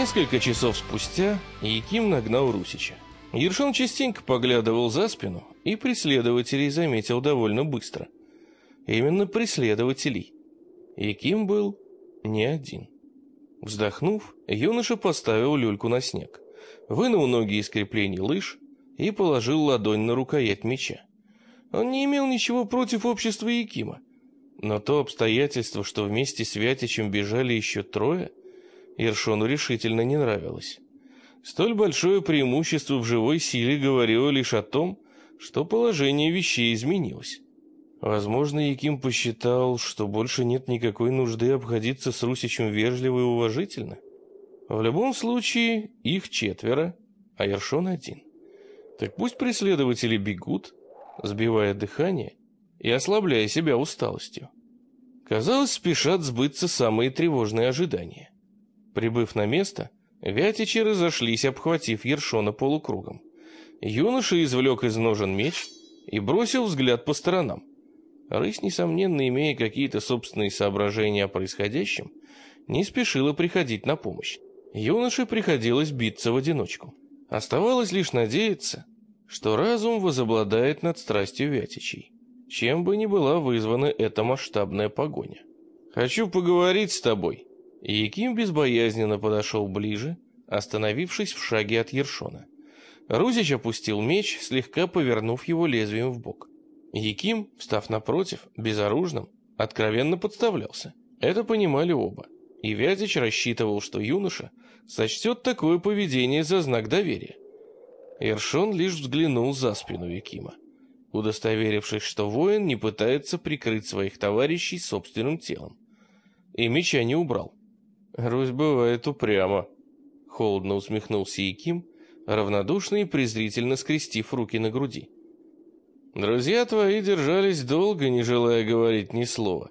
Несколько часов спустя Яким нагнал Русича. Ершон частенько поглядывал за спину и преследователей заметил довольно быстро. Именно преследователей. Яким был не один. Вздохнув, юноша поставил люльку на снег, вынул ноги из креплений лыж и положил ладонь на рукоять меча. Он не имел ничего против общества Якима, но то обстоятельство, что вместе с Вятичем бежали еще трое, Ершону решительно не нравилось. Столь большое преимущество в живой силе говорило лишь о том, что положение вещей изменилось. Возможно, Яким посчитал, что больше нет никакой нужды обходиться с Русичем вежливо и уважительно. В любом случае, их четверо, а Ершон один. Так пусть преследователи бегут, сбивая дыхание и ослабляя себя усталостью. Казалось, спешат сбыться самые тревожные ожидания. Прибыв на место, Вятичи разошлись, обхватив Ершона полукругом. Юноша извлек из ножен меч и бросил взгляд по сторонам. Рысь, несомненно, имея какие-то собственные соображения о происходящем, не спешила приходить на помощь. Юноше приходилось биться в одиночку. Оставалось лишь надеяться, что разум возобладает над страстью Вятичей, чем бы ни была вызвана эта масштабная погоня. «Хочу поговорить с тобой», и Яким безбоязненно подошел ближе, остановившись в шаге от Ершона. Рузич опустил меч, слегка повернув его лезвием в бок. Яким, встав напротив, безоружным, откровенно подставлялся. Это понимали оба. И Вятич рассчитывал, что юноша сочтет такое поведение за знак доверия. Ершон лишь взглянул за спину Якима, удостоверившись, что воин не пытается прикрыть своих товарищей собственным телом. И меча не убрал. Русь бывает упрямо. Холодно усмехнулся Яким, равнодушно и презрительно скрестив руки на груди. Друзья твои держались долго, не желая говорить ни слова.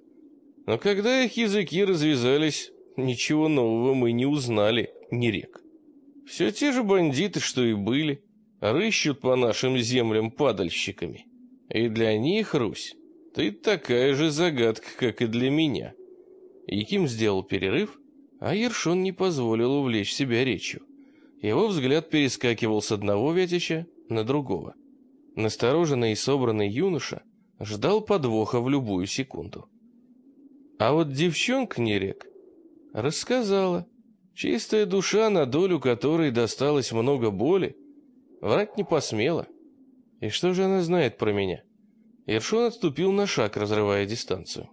Но когда их языки развязались, ничего нового мы не узнали, ни рек. Все те же бандиты, что и были, рыщут по нашим землям падальщиками. И для них, Русь, ты такая же загадка, как и для меня. Яким сделал перерыв а Ершон не позволил увлечь себя речью. Его взгляд перескакивал с одного вятища на другого. Настороженный и собранный юноша ждал подвоха в любую секунду. А вот девчонка Нерек рассказала. Чистая душа, на долю которой досталось много боли, врать не посмела. И что же она знает про меня? Ершон отступил на шаг, разрывая дистанцию.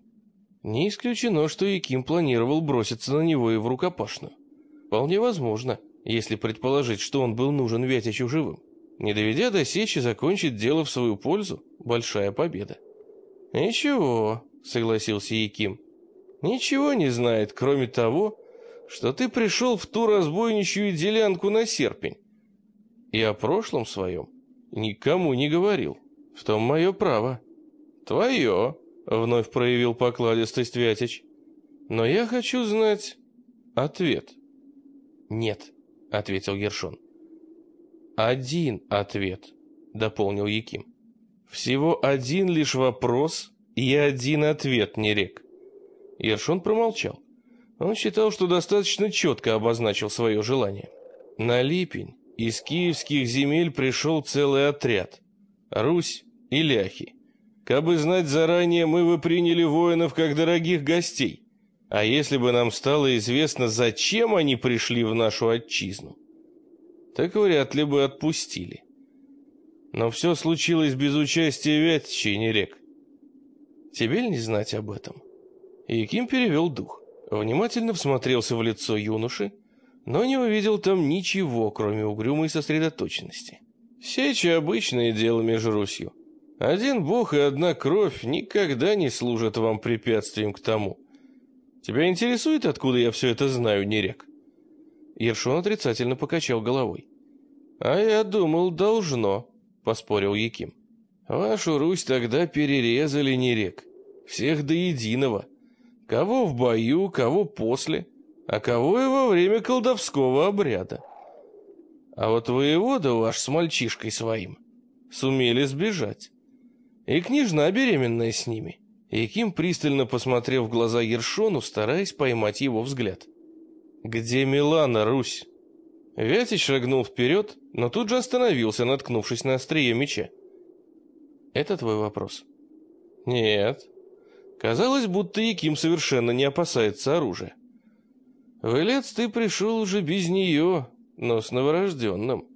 Не исключено, что Яким планировал броситься на него и в рукопашную. Вполне возможно, если предположить, что он был нужен Вятичу живым. Не доведя до сечи закончить дело в свою пользу – большая победа. «Ничего», – согласился Яким. «Ничего не знает, кроме того, что ты пришел в ту разбойничью делянку на серпень. И о прошлом своем никому не говорил. В том мое право. Твое». Вновь проявил покладистость Вятич. Но я хочу знать ответ. Нет, ответил Ершон. Один ответ, дополнил Яким. Всего один лишь вопрос и один ответ, не рек. Ершон промолчал. Он считал, что достаточно четко обозначил свое желание. На Липень из киевских земель пришел целый отряд. Русь и ляхи. Кабы знать заранее, мы бы приняли воинов как дорогих гостей. А если бы нам стало известно, зачем они пришли в нашу отчизну, так вряд ли бы отпустили. Но все случилось без участия Вятича и Нерек. Тебе ли не знать об этом? Яким перевел дух, внимательно всмотрелся в лицо юноши, но не увидел там ничего, кроме угрюмой сосредоточенности. Сеча — обычное дело между Русью. Один бог и одна кровь никогда не служат вам препятствием к тому. Тебя интересует, откуда я все это знаю, Нерек?» Ершон отрицательно покачал головой. «А я думал, должно», — поспорил Яким. «Вашу Русь тогда перерезали, Нерек. Всех до единого. Кого в бою, кого после, а кого и во время колдовского обряда. А вот воевода ваш с мальчишкой своим сумели сбежать. И княжна беременная с ними. Яким пристально посмотрел в глаза Ершону, стараясь поймать его взгляд. Где Милана, Русь? Вятич шагнул вперед, но тут же остановился, наткнувшись на острие меча. Это твой вопрос? Нет. Казалось, будто Яким совершенно не опасается оружия. В Илец ты пришел уже без нее, но с новорожденным.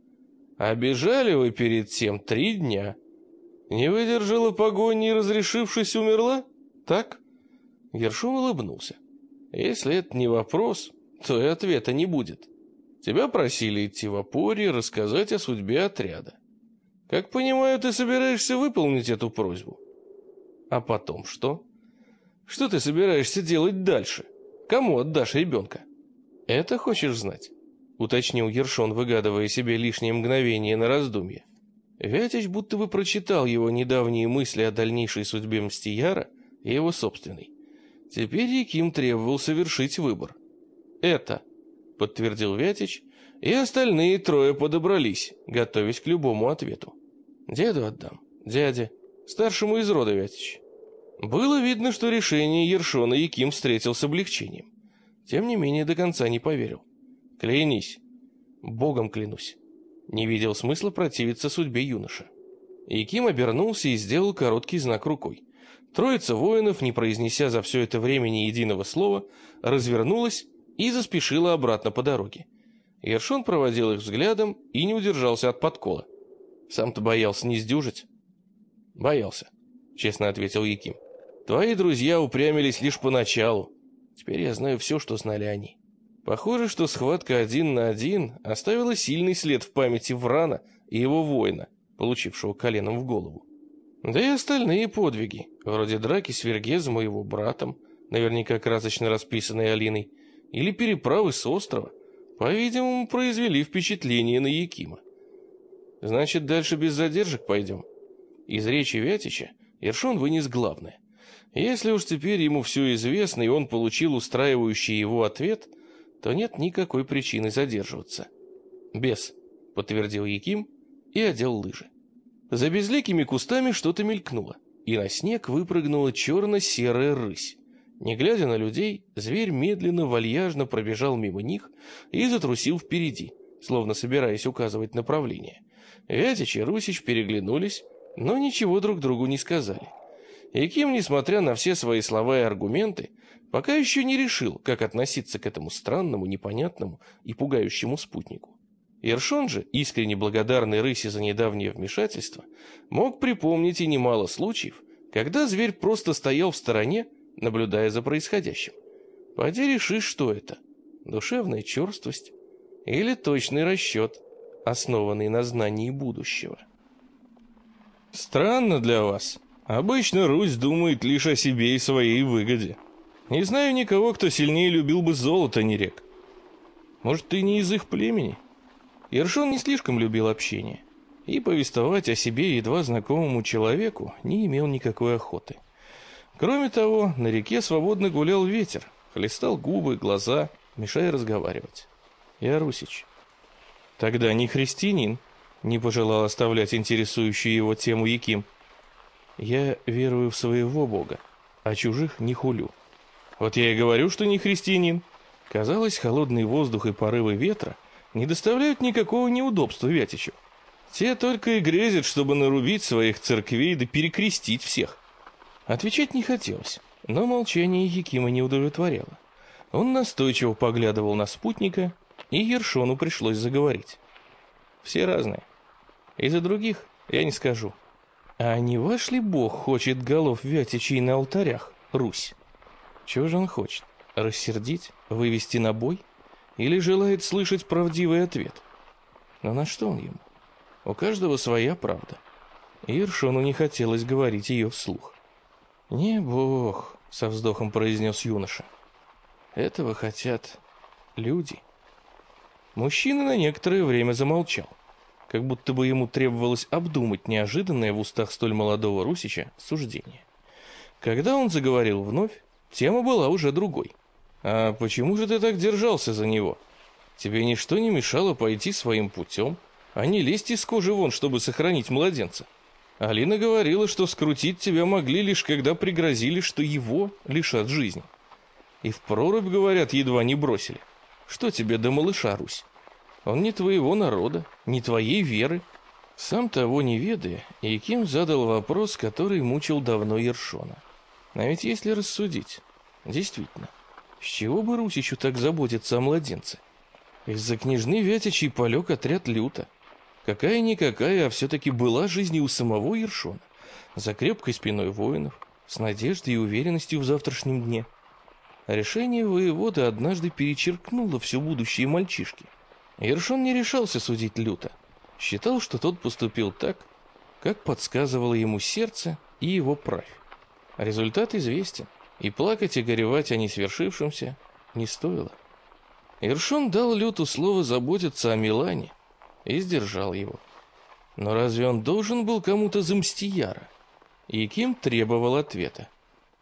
А вы перед тем три дня. Не выдержала погони и, разрешившись, умерла? Так? Гершон улыбнулся. Если это не вопрос, то и ответа не будет. Тебя просили идти в опоре и рассказать о судьбе отряда. Как понимаю, ты собираешься выполнить эту просьбу. А потом что? Что ты собираешься делать дальше? Кому отдашь ребенка? Это хочешь знать? Уточнил Ершон, выгадывая себе лишнее мгновение на раздумье. Вятич будто бы прочитал его недавние мысли о дальнейшей судьбе Мстияра и его собственной. Теперь Яким требовал совершить выбор. «Это», — подтвердил Вятич, и остальные трое подобрались, готовясь к любому ответу. «Деду отдам, дяде, старшему из рода Вятич». Было видно, что решение Ершона Яким встретил с облегчением. Тем не менее, до конца не поверил. «Клянись». «Богом клянусь». Не видел смысла противиться судьбе юноша. Яким обернулся и сделал короткий знак рукой. Троица воинов, не произнеся за все это время ни единого слова, развернулась и заспешила обратно по дороге. Ершон проводил их взглядом и не удержался от подкола. «Сам-то боялся не сдюжить?» «Боялся», — честно ответил Яким. «Твои друзья упрямились лишь поначалу. Теперь я знаю все, что знали они. Похоже, что схватка один на один оставила сильный след в памяти Врана и его воина, получившего коленом в голову. Да и остальные подвиги, вроде драки с Вергезом и его братом, наверняка красочно расписанной Алиной, или переправы с острова, по-видимому, произвели впечатление на Якима. Значит, дальше без задержек пойдем. Из речи Вятича Ершон вынес главное. Если уж теперь ему все известно, и он получил устраивающий его ответ, то нет никакой причины задерживаться. «Без», — подтвердил Яким и одел лыжи. За безликими кустами что-то мелькнуло, и на снег выпрыгнула черно-серая рысь. Не глядя на людей, зверь медленно, вальяжно пробежал мимо них и затрусил впереди, словно собираясь указывать направление. Вятич и Русич переглянулись, но ничего друг другу не сказали. И Ким, несмотря на все свои слова и аргументы, пока еще не решил, как относиться к этому странному, непонятному и пугающему спутнику. Ершон же, искренне благодарный рысе за недавнее вмешательство, мог припомнить и немало случаев, когда зверь просто стоял в стороне, наблюдая за происходящим. Пойди реши, что это – душевная черствость или точный расчет, основанный на знании будущего. Странно для вас. Обычно Русь думает лишь о себе и своей выгоде. Не знаю никого, кто сильнее любил бы золото, а не рек. Может, ты не из их племени? – Ершон не слишком любил общение, и повествовать о себе едва знакомому человеку не имел никакой охоты. Кроме того, на реке свободно гулял ветер, хлестал губы, глаза, мешая разговаривать. Я русич. Тогда не христианин, не пожелал оставлять интересующую его тему Яким. Я верую в своего Бога, а чужих не хулю. Вот я и говорю, что не христианин. Казалось, холодный воздух и порывы ветра — не доставляют никакого неудобства Вятичу. Те только и грезят, чтобы нарубить своих церквей да перекрестить всех. Отвечать не хотелось, но молчание Якима не удовлетворяло. Он настойчиво поглядывал на спутника, и Ершону пришлось заговорить. Все разные. Из-за других я не скажу. А не ваш ли бог хочет голов Вятичей на алтарях, Русь? Чего же он хочет? Рассердить? Вывести на бой? или желает слышать правдивый ответ. Но на что он ему? У каждого своя правда. Иршону не хотелось говорить ее вслух. «Не бог», — со вздохом произнес юноша. «Этого хотят люди». Мужчина на некоторое время замолчал, как будто бы ему требовалось обдумать неожиданное в устах столь молодого русича суждение. Когда он заговорил вновь, тема была уже другой. «А почему же ты так держался за него? Тебе ничто не мешало пойти своим путем, а не лезть из кожи вон, чтобы сохранить младенца. Алина говорила, что скрутить тебя могли лишь когда пригрозили, что его лишат жизни. И в прорубь, говорят, едва не бросили. Что тебе до малыша, Русь? Он не твоего народа, не твоей веры. Сам того не ведая, Яким задал вопрос, который мучил давно Ершона. А ведь если рассудить, действительно, с чего бы Русичу так заботиться о младенце? Из-за княжны Вятичей полег отряд люто. Какая-никакая, а все-таки была жизнь и у самого Ершона. За крепкой спиной воинов, с надеждой и уверенностью в завтрашнем дне. Решение воевода однажды перечеркнуло все будущее мальчишки. Ершон не решался судить люто. Считал, что тот поступил так, как подсказывало ему сердце и его правь. Результат известен, и плакать и горевать о несвершившемся не стоило. Ершон дал Люту слово заботиться о Милане и сдержал его. Но разве он должен был кому-то за Мстияра? Яким требовал ответа.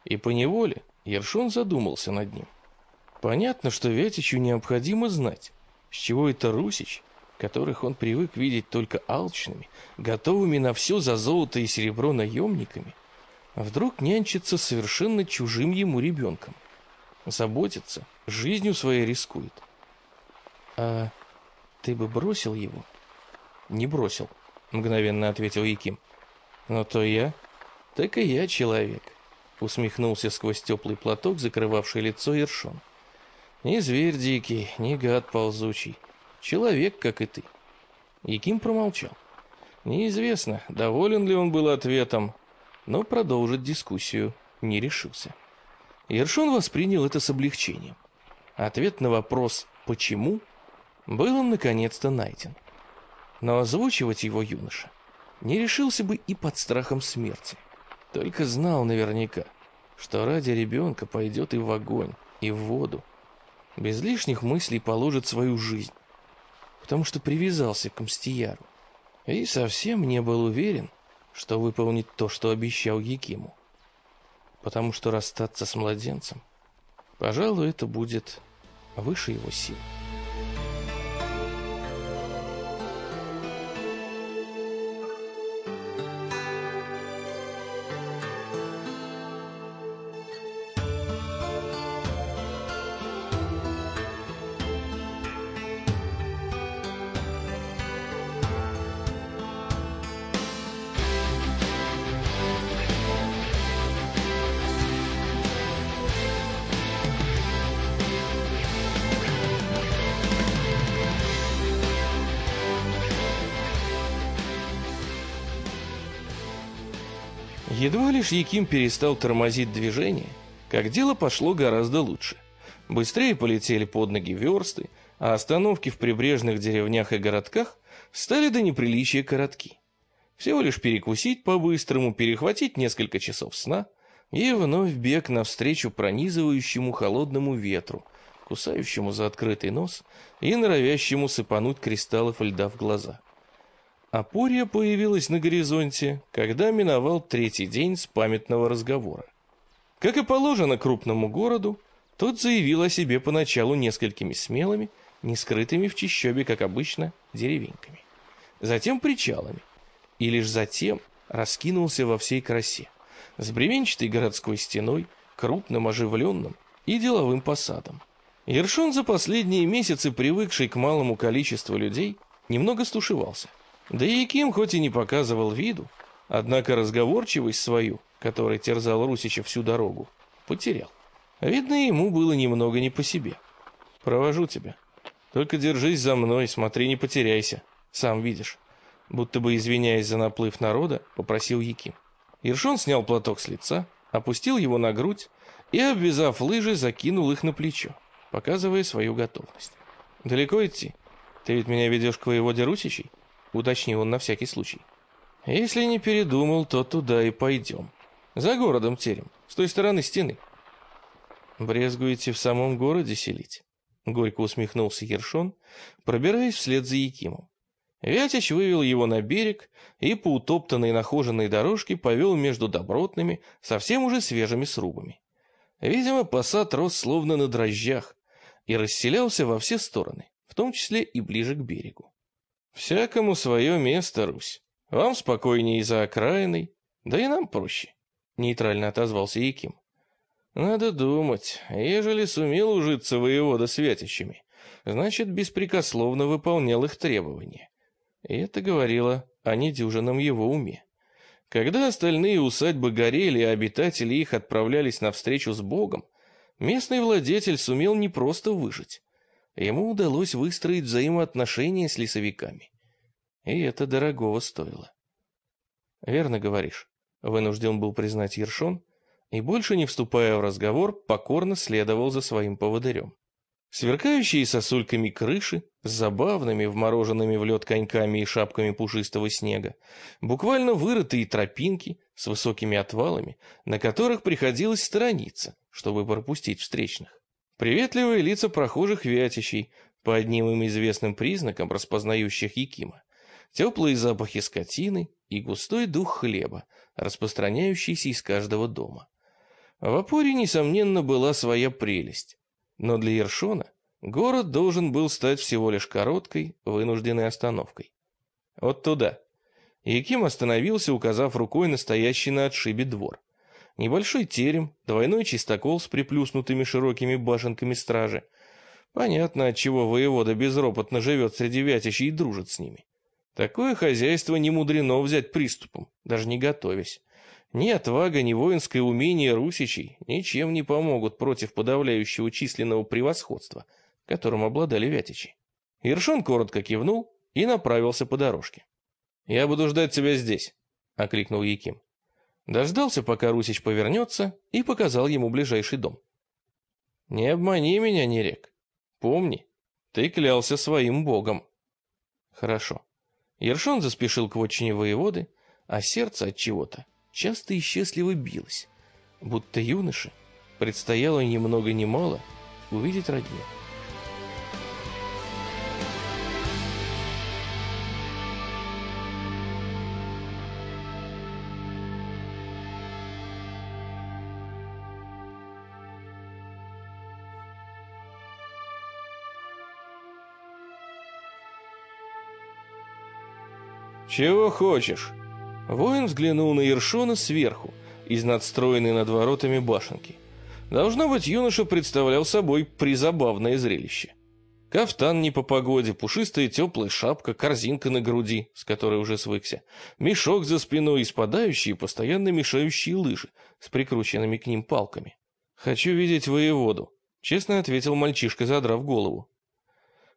И поневоле Ершон задумался над ним. Понятно, что Вятичу необходимо знать, с чего это Русич, которых он привык видеть только алчными, готовыми на все за золото и серебро наемниками, вдруг нянчится совершенно чужим ему ребенком. Заботится, жизнью своей рискует. А ты бы бросил его? Не бросил, мгновенно ответил Яким. Но то я, так и я человек, усмехнулся сквозь теплый платок, закрывавший лицо Ершон. Ни зверь дикий, ни гад ползучий. Человек, как и ты. Яким промолчал. Неизвестно, доволен ли он был ответом, но продолжить дискуссию не решился. Ершон воспринял это с облегчением. Ответ на вопрос «почему?» был наконец-то найден. Но озвучивать его юноша не решился бы и под страхом смерти. Только знал наверняка, что ради ребенка пойдет и в огонь, и в воду. Без лишних мыслей положит свою жизнь, потому что привязался к Мстияру. И совсем не был уверен, что выполнит то, что обещал Якиму. Потому что расстаться с младенцем, пожалуй, это будет выше его сил. Едва лишь Яким перестал тормозить движение, как дело пошло гораздо лучше. Быстрее полетели под ноги версты, а остановки в прибрежных деревнях и городках стали до неприличия коротки. Всего лишь перекусить по-быстрому, перехватить несколько часов сна и вновь бег навстречу пронизывающему холодному ветру, кусающему за открытый нос и норовящему сыпануть кристаллов льда в глаза. Апория появилась на горизонте, когда миновал третий день с памятного разговора. Как и положено крупному городу, тот заявил о себе поначалу несколькими смелыми, не скрытыми в чищобе, как обычно, деревеньками. Затем причалами. И лишь затем раскинулся во всей красе. С бревенчатой городской стеной, крупным, оживленным и деловым посадом. Ершон за последние месяцы, привыкший к малому количеству людей, немного стушевался. Да и Яким хоть и не показывал виду, однако разговорчивость свою, которой терзал Русича всю дорогу, потерял. Видно, ему было немного не по себе. «Провожу тебя. Только держись за мной, смотри, не потеряйся. Сам видишь». Будто бы извиняясь за наплыв народа, попросил Яким. Ершон снял платок с лица, опустил его на грудь и, обвязав лыжи, закинул их на плечо, показывая свою готовность. «Далеко идти? Ты ведь меня ведешь к воеводе Русичей?» Уточнил он на всякий случай. Если не передумал, то туда и пойдем. За городом терем, с той стороны стены. Брезгуете в самом городе селить? Горько усмехнулся Ершон, пробираясь вслед за Якимом. Вятич вывел его на берег и по утоптанной нахоженной дорожке повел между добротными, совсем уже свежими срубами. Видимо, посад рос словно на дрожжах и расселялся во все стороны, в том числе и ближе к берегу. Всякому свое место, Русь. Вам спокойнее за окраиной, да и нам проще. Нейтрально отозвался Яким. Надо думать, ежели сумел ужиться воевода с вятищами, значит, беспрекословно выполнял их требования. И это говорило о недюжинном его уме. Когда остальные усадьбы горели, а обитатели их отправлялись на встречу с Богом, местный владетель сумел не просто выжить. Ему удалось выстроить взаимоотношения с лесовиками. И это дорогого стоило. «Верно говоришь», — вынужден был признать Ершон, и, больше не вступая в разговор, покорно следовал за своим поводырем. Сверкающие сосульками крыши, с забавными вмороженными в лед коньками и шапками пушистого снега, буквально вырытые тропинки с высокими отвалами, на которых приходилось сторониться, чтобы пропустить встречных. Приветливые лица прохожих вятищей, по одним им известным признакам, распознающих Якима. Теплые запахи скотины и густой дух хлеба, распространяющийся из каждого дома. В Апоре, несомненно, была своя прелесть. Но для Ершона город должен был стать всего лишь короткой, вынужденной остановкой. Вот туда. Яким остановился, указав рукой настоящий на отшибе двор. Небольшой терем, двойной чистокол с приплюснутыми широкими башенками стражи. Понятно, отчего воевода безропотно живет среди вятищей и дружит с ними. Такое хозяйство не мудрено взять приступом, даже не готовясь. Ни отвага, ни воинское умение русичей ничем не помогут против подавляющего численного превосходства, которым обладали вятичи. Ершон коротко кивнул и направился по дорожке. «Я буду ждать тебя здесь», — окликнул Яким. Дождался, пока Русич повернется, и показал ему ближайший дом. «Не обмани меня, Нерек. Помни, ты клялся своим богом». «Хорошо». Ершон заспешил к вотчине воеводы, а сердце от чего-то часто и счастливо билось, будто юноше предстояло ни много ни мало увидеть родню. «Чего хочешь?» Воин взглянул на Ершона сверху, из надстроенной над воротами башенки. Должно быть, юноша представлял собой призабавное зрелище. Кафтан не по погоде, пушистая теплая шапка, корзинка на груди, с которой уже свыкся, мешок за спиной и спадающие, постоянно мешающие лыжи с прикрученными к ним палками. «Хочу видеть воеводу», — честно ответил мальчишка, задрав голову.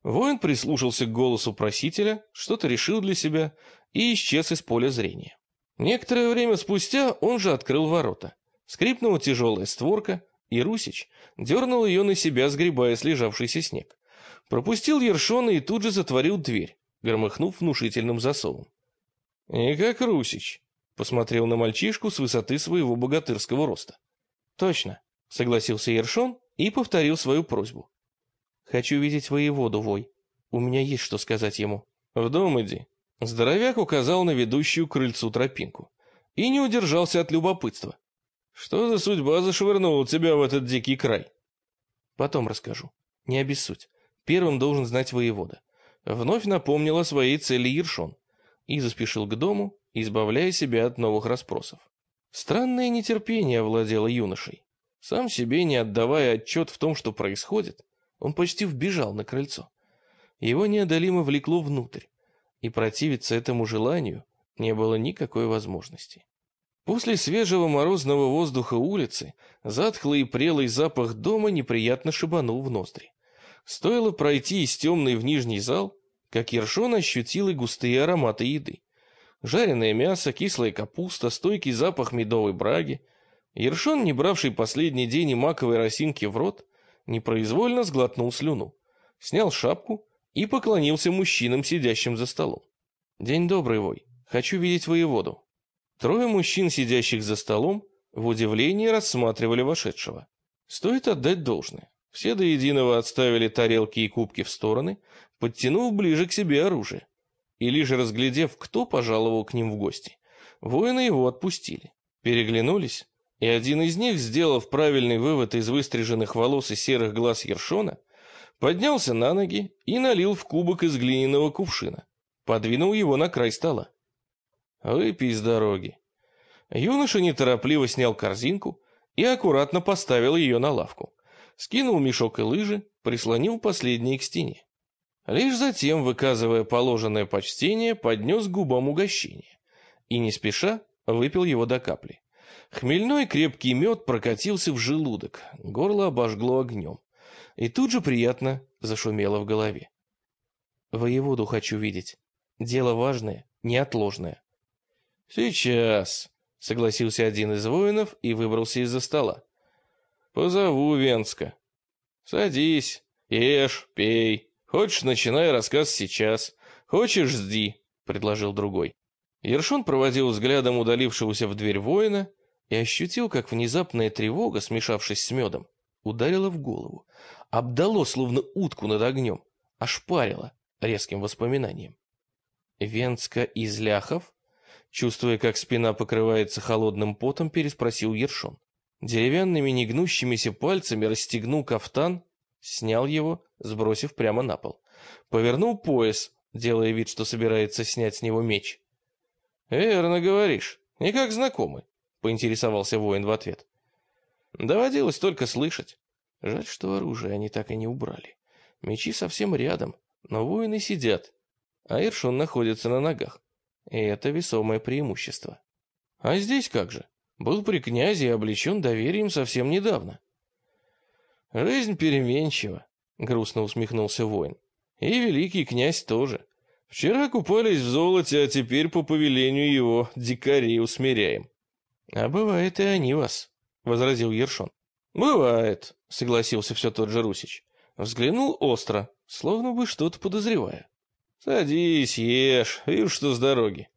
Воин прислушался к голосу просителя, что-то решил для себя и исчез из поля зрения. Некоторое время спустя он же открыл ворота. Скрипнула тяжелая створка, и Русич дернул ее на себя, сгребая слежавшийся снег. Пропустил Ершона и тут же затворил дверь, громыхнув внушительным засовом. «И как Русич?» — посмотрел на мальчишку с высоты своего богатырского роста. «Точно», — согласился Ершон и повторил свою просьбу. «Хочу видеть воеводу, Вой. У меня есть что сказать ему». «В дом иди», Здоровяк указал на ведущую к крыльцу тропинку и не удержался от любопытства. Что за судьба зашвырнула тебя в этот дикий край? Потом расскажу. Не обессудь. Первым должен знать воевода. Вновь напомнил о своей цели Ершон и заспешил к дому, избавляя себя от новых расспросов. Странное нетерпение овладело юношей. Сам себе не отдавая отчет в том, что происходит, он почти вбежал на крыльцо. Его неодолимо влекло внутрь и противиться этому желанию не было никакой возможности. После свежего морозного воздуха улицы затхлый и прелый запах дома неприятно шибанул в ноздри. Стоило пройти из темной в нижний зал, как Ершон ощутил и густые ароматы еды. Жареное мясо, кислая капуста, стойкий запах медовой браги. Ершон, не бравший последний день и маковой росинки в рот, непроизвольно сглотнул слюну. Снял шапку и поклонился мужчинам, сидящим за столом. «День добрый, Вой. Хочу видеть воеводу». Трое мужчин, сидящих за столом, в удивлении рассматривали вошедшего. Стоит отдать должное. Все до единого отставили тарелки и кубки в стороны, подтянув ближе к себе оружие. И лишь разглядев, кто пожаловал к ним в гости, воины его отпустили. Переглянулись, и один из них, сделав правильный вывод из выстриженных волос и серых глаз Ершона, поднялся на ноги и налил в кубок из глиняного кувшина. Подвинул его на край стола. «Выпей с дороги». Юноша неторопливо снял корзинку и аккуратно поставил ее на лавку. Скинул мешок и лыжи прислонил последнее к стене. Лишь затем, выказывая положенное почтение, поднес губам угощение и, не спеша, выпил его до капли. Хмельной крепкий мед прокатился в желудок, горло обожгло огнем. И тут же приятно зашумело в голове. «Воеводу хочу видеть. Дело важное, неотложное». «Сейчас», — согласился один из воинов и выбрался из-за стола. «Позову Венска. Садись, ешь, пей. Хочешь, начинай рассказ сейчас. Хочешь, жди», — предложил другой. Ершон проводил взглядом удалившегося в дверь воина и ощутил, как внезапная тревога, смешавшись с медом, ударила в голову, обдало, словно утку над огнем, ошпарило резким воспоминанием. Венска из ляхов, чувствуя, как спина покрывается холодным потом, переспросил Ершон. Деревянными негнущимися пальцами расстегнул кафтан, снял его, сбросив прямо на пол. Повернул пояс, делая вид, что собирается снять с него меч. «Верно говоришь, не как знакомый», — поинтересовался воин в ответ. «Доводилось только слышать. Жаль, что оружие они так и не убрали. Мечи совсем рядом, но воины сидят, а Иршон находится на ногах. И это весомое преимущество. А здесь как же? Был при князе и облечен доверием совсем недавно». «Жизнь переменчива», — грустно усмехнулся воин. «И великий князь тоже. Вчера купались в золоте, а теперь по повелению его дикарей усмиряем. А бывает и они вас, возразил Ершон. Бывает, согласился все тот же Русич. Взглянул остро, словно бы что-то подозревая. Садись, ешь, вижу, что с дороги.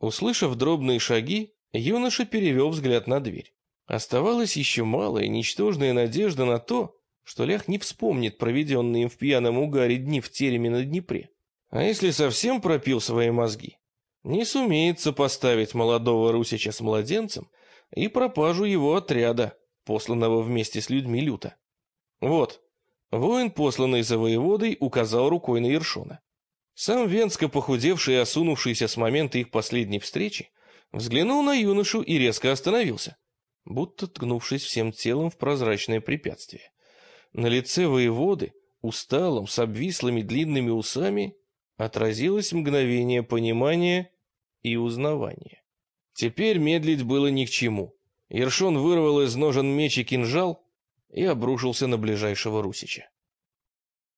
Услышав дробные шаги, юноша перевел взгляд на дверь. Оставалась еще малая, ничтожная надежда на то, что Лях не вспомнит проведенные им в пьяном угаре дни в тереме на Днепре. А если совсем пропил свои мозги, не сумеет сопоставить молодого Русича с младенцем и пропажу его отряда, посланного вместе с людьми люто. Вот, воин, посланный за воеводой, указал рукой на Ершона. Сам Венско, похудевший и осунувшийся с момента их последней встречи, взглянул на юношу и резко остановился, будто ткнувшись всем телом в прозрачное препятствие. На лице воеводы, усталом, с обвислыми длинными усами, отразилось мгновение понимания и узнавания. Теперь медлить было ни к чему. Ершон вырвал из ножен меч и кинжал и обрушился на ближайшего Русича.